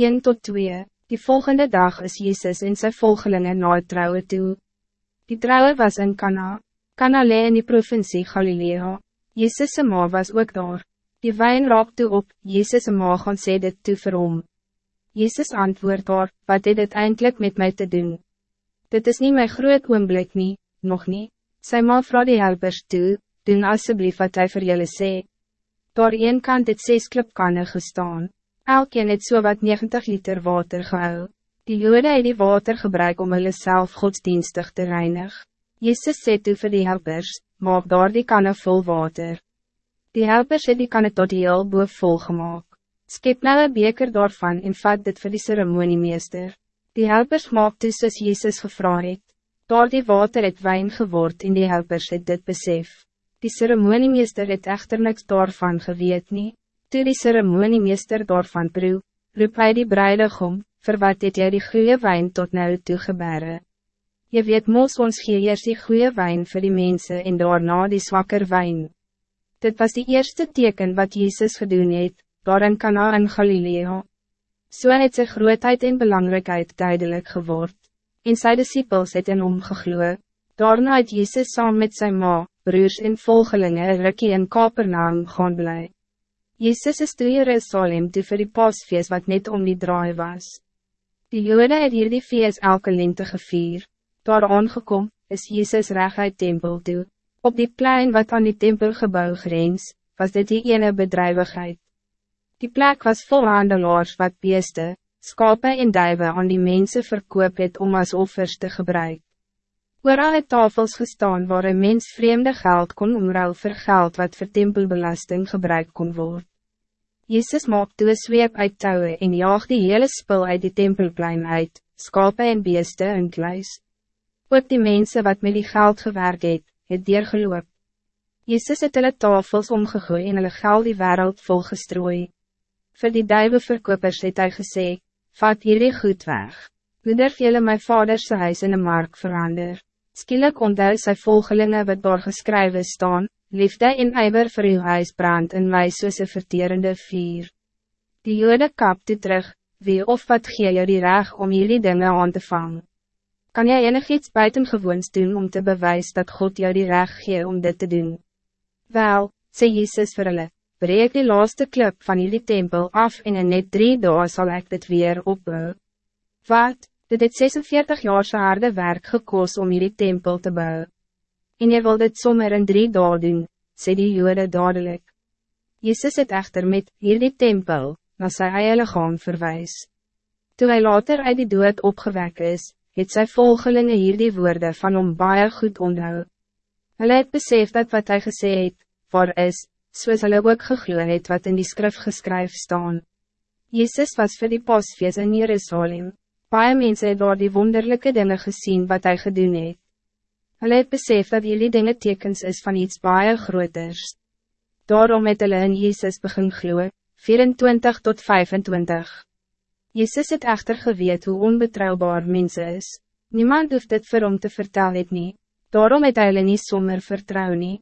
1 tot 2 Die volgende dag is Jezus en zijn volgelingen na het trouwen toe. Die trouwen was in Cana. Cana lee in die provincie Galilea. Jezus' ma was ook daar. Die wijn raak toe op, Jezus' ma gaan sê dit toe vir hom. Jezus antwoord haar, wat het dit eindelijk met mij te doen? Dit is niet mijn groot oomblik nie, nog niet. Sy ma vraag die helpers toe, doen alsjeblieft wat hij voor jullie sê. Door een kant het zes klipkanne gestaan. Elkeen het so wat 90 liter water gehou. Die jode het die water gebruik om hulle self godsdienstig te reinig. Jezus sê toe vir die helpers, maak daar die kanne vol water. Die helpers het die kanne tot heel boef vol gemaakt. Skep nou een beker daarvan en vat dit vir die ceremoniemeester. Die helpers maak toe soos Jezus gevra het. Daar die water het wijn geword en die helpers het dit besef. Die ceremoniemeester het echter niks daarvan geweet nie. Toe die ceremoniemeester daarvan proe, roep hy die bruidegom, vir wat het jy die goede wijn tot nou toe gebere? Je weet mos ons gee eers die goede wijn voor die mensen en daarna die zwakker wijn. Dit was die eerste teken wat Jezus gedoen het, daar in Cana in Galilea. So het sy grootheid en belangrijkheid duidelijk geword, en sy disciples het in omgegloe. Daarna het Jezus saam met zijn ma, broers en volgelingen rikkie in Kapernaam gaan blij. Jezus is toe Jerusalem toe vir die paasfeest wat net om die draai was. Die jode het hier die feest elke lente gevier. Daar aangekom, is Jezus reg uit tempel toe. Op die plein wat aan die tempelgebouw grens, was dit die ene bedrijvigheid. Die plek was vol handelaars wat beeste, skape en duiven aan die mensen verkoop het om als offers te gebruiken. Oor het tafels gestaan waar een mens vreemde geld kon omruil vir geld wat vir tempelbelasting gebruikt kon worden. Jezus maakt toe zweep uit touwe en jaag die hele spul uit die tempelplein uit, skape en beeste en kluis. Ook die mensen wat met die geld gewerkt het, het deurgeloop. Jezus het hulle tafels omgegooi en hulle geld die wereld volgestrooi. Voor die duive verkopers het hy gesê, vat hierdie goed weg. Hoe durf jylle my vaderse huis in een mark verander? Skielik onthou sy volgelinge wat daar geskrywe staan, Liefde en ijver vir uw huis brand in my soos een verterende vier. Die jode kap toe terug, wie of wat gee jou die reg om jullie dingen aan te vangen? Kan jij enig iets buitengewoons doen om te bewijzen dat God jou die reg gee om dit te doen? Wel, sê Jezus vir hulle, breek die laaste klip van jullie tempel af en in net drie dagen zal ik dit weer opbouwen. Wat, dit het 46 jaar harde werk gekost om jullie tempel te bouwen en jy wil dit sommer in drie dagen doen, sê die jode dadelijk. Jezus het echter met hierdie tempel, na sy eie lichaam verwijs. Toe hy later uit die dood opgewek is, het sy volgelinge hierdie woorde van hom baie goed onthou. Hulle het besef dat wat hij gesê het, waar is, soos hulle ook gegloe het wat in die skrif geskryf staan. Jezus was voor die pasfeest in Jerusalem. Baie mense het daar die wonderlijke dingen gezien wat hij gedoen het. Hulle het besef dat jullie dingen tekens is van iets baie groters. Daarom het hulle in Jezus begin gloe, 24 tot 25. Jezus het echter geweet hoe onbetrouwbaar mensen is. Niemand hoeft dit vir hom te vertellen het nie. Daarom het hy hulle nie sommer vertrouw nie.